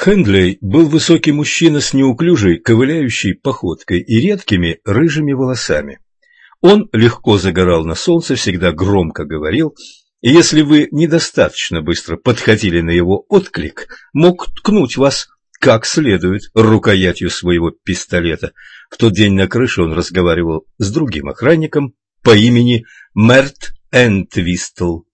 Хендлей был высокий мужчина с неуклюжей, ковыляющей походкой и редкими рыжими волосами. Он легко загорал на солнце, всегда громко говорил, и если вы недостаточно быстро подходили на его отклик, мог ткнуть вас как следует рукоятью своего пистолета. В тот день на крыше он разговаривал с другим охранником по имени Мерт Энтвистл.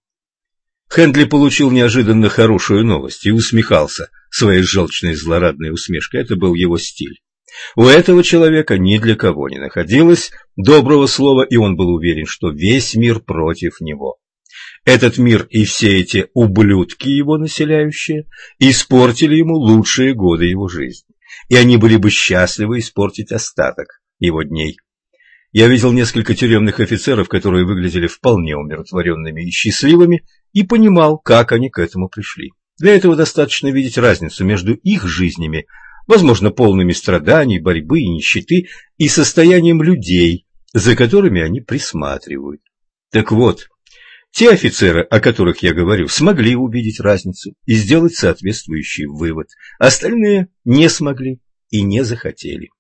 Хендли получил неожиданно хорошую новость и усмехался своей желчной злорадной усмешкой. Это был его стиль. У этого человека ни для кого не находилось доброго слова, и он был уверен, что весь мир против него. Этот мир и все эти ублюдки, его населяющие, испортили ему лучшие годы его жизни, и они были бы счастливы испортить остаток его дней. Я видел несколько тюремных офицеров, которые выглядели вполне умиротворенными и счастливыми, и понимал, как они к этому пришли. Для этого достаточно видеть разницу между их жизнями, возможно, полными страданий, борьбы и нищеты, и состоянием людей, за которыми они присматривают. Так вот, те офицеры, о которых я говорю, смогли увидеть разницу и сделать соответствующий вывод. Остальные не смогли и не захотели.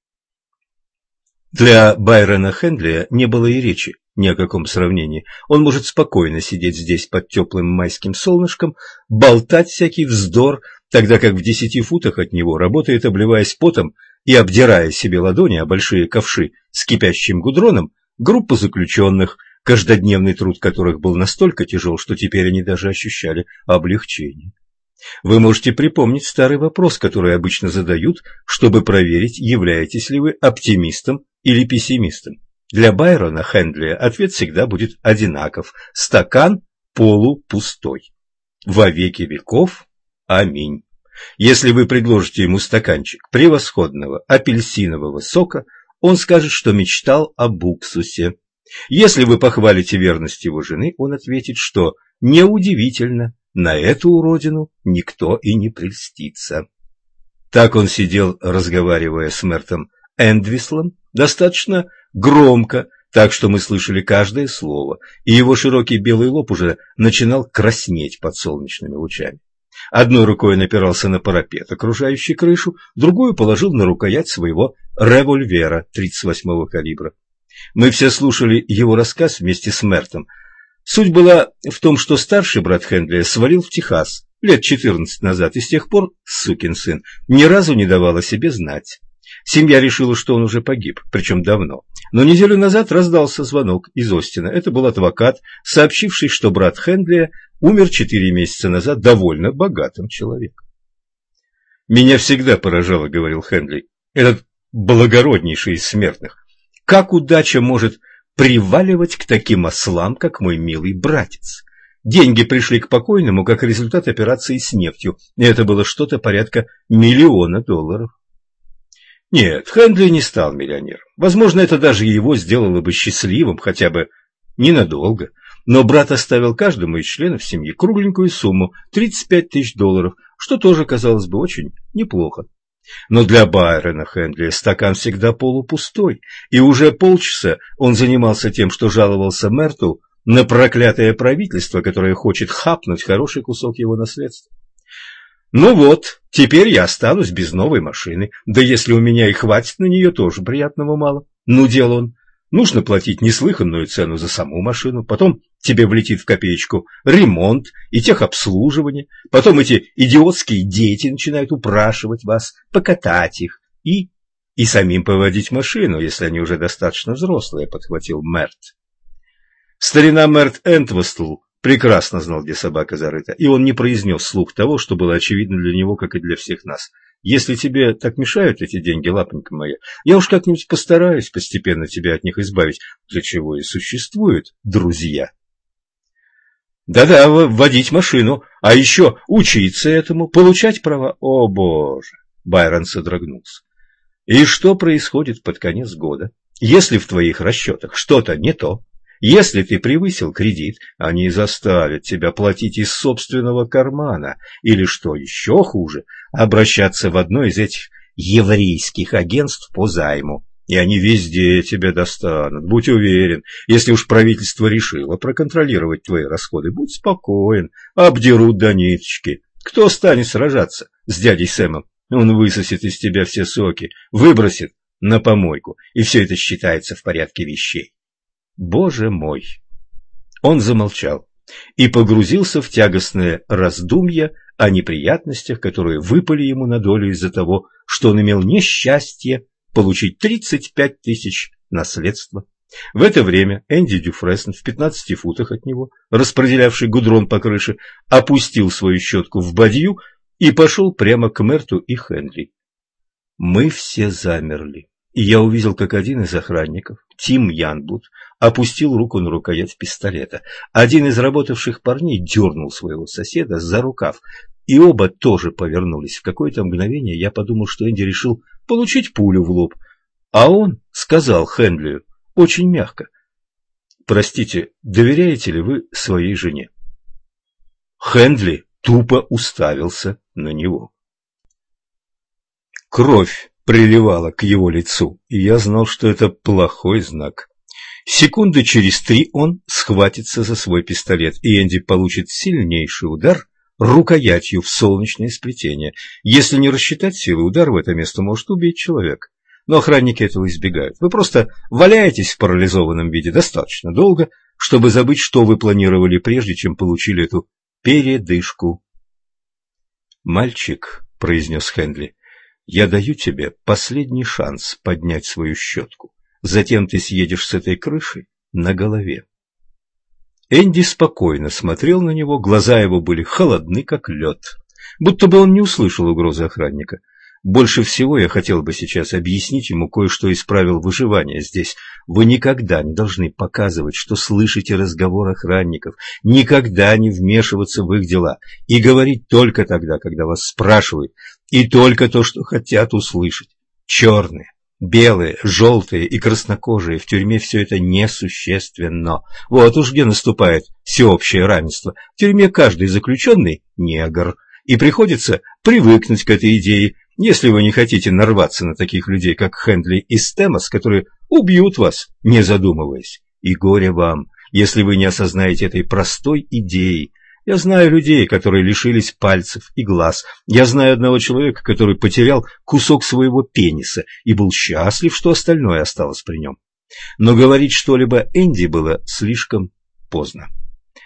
Для Байрона Хендлия не было и речи ни о каком сравнении. Он может спокойно сидеть здесь под теплым майским солнышком, болтать всякий вздор, тогда как в десяти футах от него работает, обливаясь потом и обдирая себе ладони о большие ковши с кипящим гудроном, группа заключенных, каждодневный труд которых был настолько тяжел, что теперь они даже ощущали облегчение. Вы можете припомнить старый вопрос, который обычно задают, чтобы проверить, являетесь ли вы оптимистом или пессимистом. Для Байрона Хендлия ответ всегда будет одинаков – стакан полупустой. Во веки веков – аминь. Если вы предложите ему стаканчик превосходного апельсинового сока, он скажет, что мечтал об уксусе. Если вы похвалите верность его жены, он ответит, что неудивительно, на эту уродину никто и не прельстится. Так он сидел, разговаривая с Мертом Эндвислом, достаточно громко, так что мы слышали каждое слово, и его широкий белый лоб уже начинал краснеть под солнечными лучами. Одной рукой он опирался на парапет, окружающий крышу, другую положил на рукоять своего револьвера 38-го калибра. Мы все слушали его рассказ вместе с Мертом. Суть была в том, что старший брат Хендли свалил в Техас лет 14 назад, и с тех пор, сукин сын, ни разу не давал о себе знать. Семья решила, что он уже погиб, причем давно. Но неделю назад раздался звонок из Остина. Это был адвокат, сообщивший, что брат Хендлия умер четыре месяца назад довольно богатым человеком. «Меня всегда поражало, — говорил Хендли, — этот благороднейший из смертных. Как удача может приваливать к таким ослам, как мой милый братец? Деньги пришли к покойному как результат операции с нефтью, и это было что-то порядка миллиона долларов. Нет, Хендли не стал миллионером. Возможно, это даже его сделало бы счастливым, хотя бы ненадолго. Но брат оставил каждому из членов семьи кругленькую сумму – 35 тысяч долларов, что тоже казалось бы очень неплохо. Но для Байрона Хендли стакан всегда полупустой, и уже полчаса он занимался тем, что жаловался Мерту на проклятое правительство, которое хочет хапнуть хороший кусок его наследства. Ну вот, теперь я останусь без новой машины, да если у меня и хватит на нее, тоже приятного мало. Ну, дел он. Нужно платить неслыханную цену за саму машину, потом тебе влетит в копеечку ремонт и техобслуживание, потом эти идиотские дети начинают упрашивать вас покатать их и... и самим поводить машину, если они уже достаточно взрослые, подхватил Мерт. Старина Мерт Энтвестл прекрасно знал, где собака зарыта, и он не произнес слух того, что было очевидно для него, как и для всех нас. Если тебе так мешают эти деньги, лапонька моя, я уж как-нибудь постараюсь постепенно тебя от них избавить, для чего и существуют друзья. Да-да, водить машину, а еще учиться этому, получать права. О, боже! Байрон содрогнулся. И что происходит под конец года? Если в твоих расчетах что-то не то, если ты превысил кредит, они заставят тебя платить из собственного кармана, или, что еще хуже, обращаться в одно из этих еврейских агентств по займу. И они везде тебя достанут, будь уверен. Если уж правительство решило проконтролировать твои расходы, будь спокоен, обдерут до ниточки. Кто станет сражаться с дядей Сэмом Он высосет из тебя все соки, выбросит на помойку, и все это считается в порядке вещей. Боже мой! Он замолчал и погрузился в тягостное раздумье о неприятностях, которые выпали ему на долю из-за того, что он имел несчастье получить 35 тысяч наследства. В это время Энди Дюфрессен в 15 футах от него, распределявший гудрон по крыше, опустил свою щетку в бадью и пошел прямо к Мерту и Хенли. Мы все замерли, и я увидел, как один из охранников, Тим Янбут, опустил руку на рукоять пистолета. Один из работавших парней дернул своего соседа за рукав, и оба тоже повернулись. В какое-то мгновение я подумал, что Энди решил получить пулю в лоб, а он сказал Хендлию очень мягко, «Простите, доверяете ли вы своей жене?» Хендли тупо уставился на него. Кровь приливала к его лицу, и я знал, что это плохой знак. Секунды через три он схватится за свой пистолет, и Энди получит сильнейший удар рукоятью в солнечное сплетение. Если не рассчитать силы, удар в это место может убить человека. Но охранники этого избегают. Вы просто валяетесь в парализованном виде достаточно долго, чтобы забыть, что вы планировали, прежде чем получили эту передышку. «Мальчик», — произнес Хендли, — «я даю тебе последний шанс поднять свою щетку. Затем ты съедешь с этой крыши на голове». Энди спокойно смотрел на него, глаза его были холодны, как лед, будто бы он не услышал угрозы охранника. Больше всего я хотел бы сейчас объяснить ему кое-что из правил выживания здесь. Вы никогда не должны показывать, что слышите разговор охранников, никогда не вмешиваться в их дела и говорить только тогда, когда вас спрашивают, и только то, что хотят услышать. Черные, белые, желтые и краснокожие в тюрьме все это несущественно. Вот уж где наступает всеобщее равенство. В тюрьме каждый заключенный – негр, и приходится привыкнуть к этой идее, если вы не хотите нарваться на таких людей, как Хендли и Стемос, которые убьют вас, не задумываясь. И горе вам, если вы не осознаете этой простой идеи. Я знаю людей, которые лишились пальцев и глаз. Я знаю одного человека, который потерял кусок своего пениса и был счастлив, что остальное осталось при нем. Но говорить что-либо Энди было слишком поздно.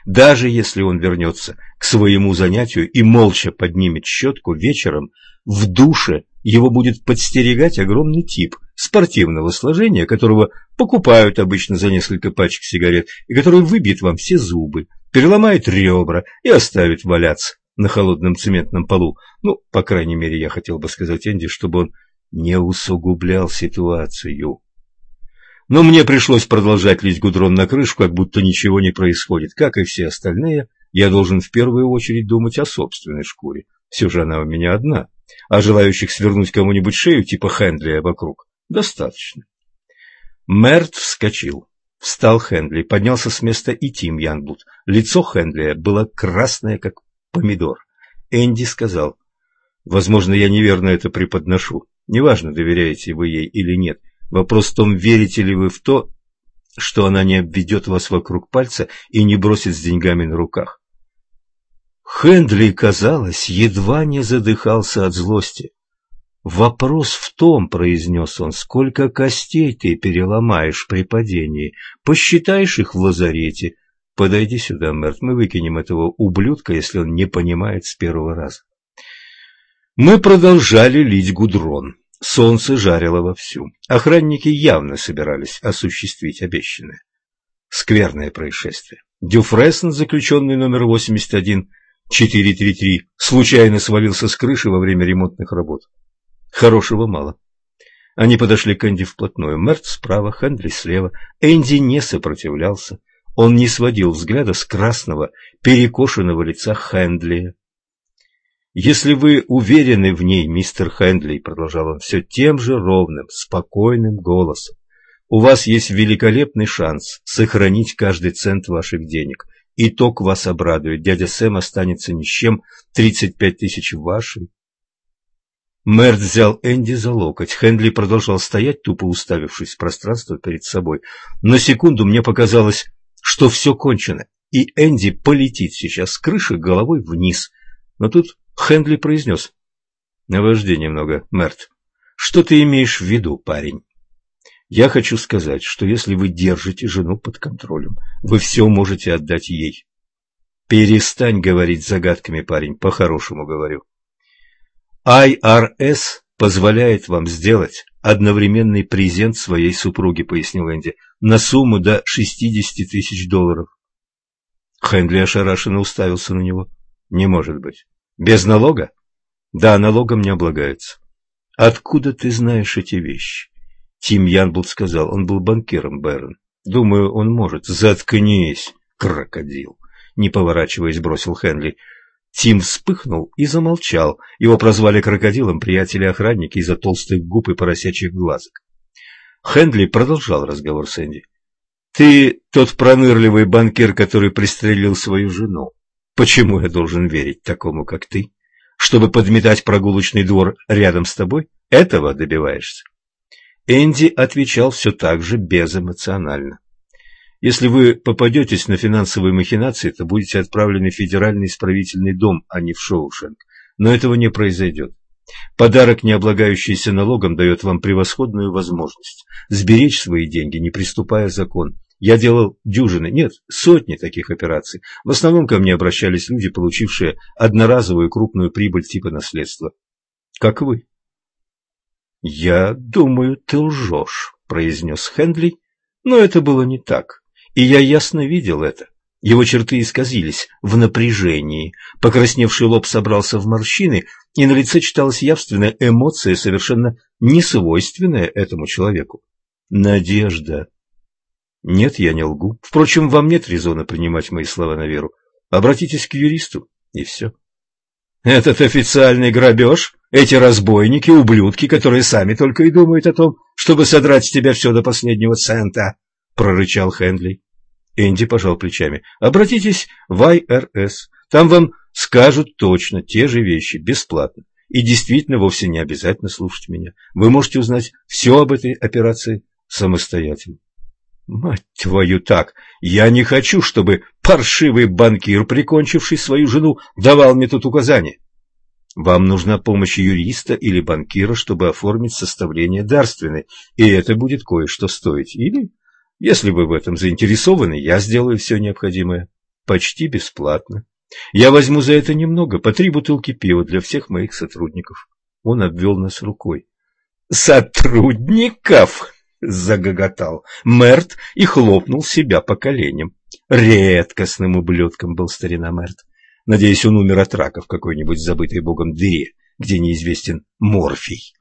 Даже если он вернется к своему занятию и молча поднимет щетку вечером, в душе его будет подстерегать огромный тип спортивного сложения, которого покупают обычно за несколько пачек сигарет, и который выбьет вам все зубы, переломает ребра и оставит валяться на холодном цементном полу. Ну, по крайней мере, я хотел бы сказать Энди, чтобы он не усугублял ситуацию. Но мне пришлось продолжать лить гудрон на крышу, как будто ничего не происходит. Как и все остальные, я должен в первую очередь думать о собственной шкуре. Все же она у меня одна а желающих свернуть кому-нибудь шею типа Хендли вокруг достаточно. Мерт вскочил. Встал Хендли, поднялся с места и Тим Янбут. Лицо Хендли было красное, как помидор. Энди сказал, «Возможно, я неверно это преподношу. Неважно, доверяете вы ей или нет. Вопрос в том, верите ли вы в то, что она не обведет вас вокруг пальца и не бросит с деньгами на руках. Хендли, казалось, едва не задыхался от злости. «Вопрос в том, — произнес он, — сколько костей ты переломаешь при падении. Посчитаешь их в лазарете. Подойди сюда, Мерт, мы выкинем этого ублюдка, если он не понимает с первого раза». Мы продолжали лить гудрон. Солнце жарило вовсю. Охранники явно собирались осуществить обещанное. Скверное происшествие. Дюфрессен, заключенный номер 81, 433 случайно свалился с крыши во время ремонтных работ. Хорошего мало. Они подошли к Энди вплотную. Мерт справа, Хендли слева. Энди не сопротивлялся. Он не сводил взгляда с красного, перекошенного лица Хендли. «Если вы уверены в ней, мистер Хендли, — продолжал он все тем же ровным, спокойным голосом, — у вас есть великолепный шанс сохранить каждый цент ваших денег. Итог вас обрадует. Дядя Сэм останется ни с чем. Тридцать пять тысяч вашей. Мэрт взял Энди за локоть. Хендли продолжал стоять, тупо уставившись в пространство перед собой. На секунду мне показалось, что все кончено, и Энди полетит сейчас с крыши головой вниз. Но тут Хендли произнес. Навожди немного, Мерт. Что ты имеешь в виду, парень? Я хочу сказать, что если вы держите жену под контролем, вы все можете отдать ей. Перестань говорить загадками, парень, по-хорошему говорю. IRS позволяет вам сделать одновременный презент своей супруге, пояснил Энди, на сумму до 60 тысяч долларов. Хендли ошарашенно уставился на него. Не может быть. Без налога? Да, налогом не облагается. Откуда ты знаешь эти вещи? Тим Янблд сказал, он был банкиром, Бэрон. Думаю, он может. Заткнись, крокодил. Не поворачиваясь, бросил Хенли. Тим вспыхнул и замолчал. Его прозвали крокодилом приятели-охранники из-за толстых губ и поросячьих глазок. Хендли продолжал разговор с Энди. «Ты тот пронырливый банкир, который пристрелил свою жену. Почему я должен верить такому, как ты? Чтобы подметать прогулочный двор рядом с тобой? Этого добиваешься?» Энди отвечал все так же безэмоционально. Если вы попадетесь на финансовые махинации, то будете отправлены в федеральный исправительный дом, а не в Шоушенк. Но этого не произойдет. Подарок, не облагающийся налогом, дает вам превосходную возможность сберечь свои деньги, не приступая закон. Я делал дюжины, нет, сотни таких операций. В основном ко мне обращались люди, получившие одноразовую крупную прибыль типа наследства. Как вы. «Я думаю, ты лжешь», — произнес Хендли, но это было не так. И я ясно видел это. Его черты исказились в напряжении, покрасневший лоб собрался в морщины, и на лице читалась явственная эмоция, совершенно несвойственная этому человеку. Надежда. Нет, я не лгу. Впрочем, вам нет резона принимать мои слова на веру. Обратитесь к юристу, и все. Этот официальный грабеж, эти разбойники, ублюдки, которые сами только и думают о том, чтобы содрать с тебя все до последнего цента, прорычал Хендли. Энди пожал плечами. Обратитесь в IRS. Там вам скажут точно те же вещи, бесплатно. И действительно вовсе не обязательно слушать меня. Вы можете узнать все об этой операции самостоятельно. Мать твою так! Я не хочу, чтобы паршивый банкир, прикончивший свою жену, давал мне тут указания. Вам нужна помощь юриста или банкира, чтобы оформить составление дарственной, и это будет кое-что стоить. Или если вы в этом заинтересованы, я сделаю все необходимое. Почти бесплатно. Я возьму за это немного, по три бутылки пива для всех моих сотрудников. Он обвел нас рукой. «Сотрудников!» — загоготал Мерт и хлопнул себя по коленям. Редкостным ублюдком был старина Мерт. Надеюсь, он умер от рака в какой-нибудь забытой богом дыре, где неизвестен морфий.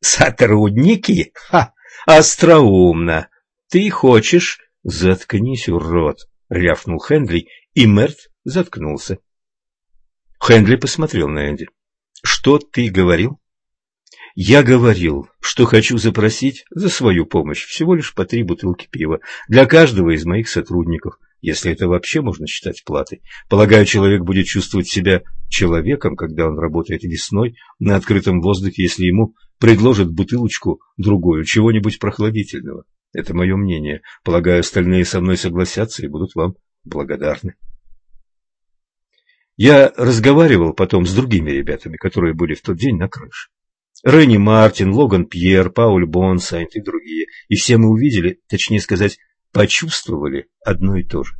«Сотрудники? Ха! Остроумно! Ты хочешь? Заткнись, урод, рявкнул Хендли, и Мерт заткнулся. Хендли посмотрел на Энди. Что ты говорил? Я говорил, что хочу запросить за свою помощь всего лишь по три бутылки пива для каждого из моих сотрудников, если это вообще можно считать платой. Полагаю, человек будет чувствовать себя человеком, когда он работает весной на открытом воздухе, если ему предложат бутылочку другую чего-нибудь прохладительного. Это мое мнение. Полагаю, остальные со мной согласятся и будут вам благодарны. Я разговаривал потом с другими ребятами, которые были в тот день на крыше. Ренни Мартин, Логан Пьер, Пауль Бонсайнт и другие. И все мы увидели, точнее сказать, почувствовали одно и то же.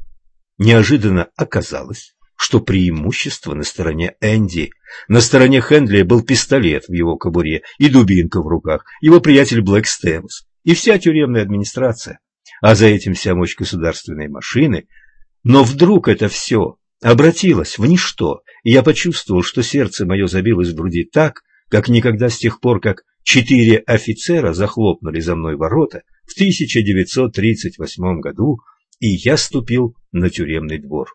Неожиданно оказалось, что преимущество на стороне Энди. На стороне Хендли был пистолет в его кобуре и дубинка в руках, его приятель Блэк Стэмс и вся тюремная администрация, а за этим вся мощь государственной машины. Но вдруг это все обратилось в ничто, и я почувствовал, что сердце мое забилось в груди так, как никогда с тех пор, как четыре офицера захлопнули за мной ворота в 1938 году, и я ступил на тюремный двор.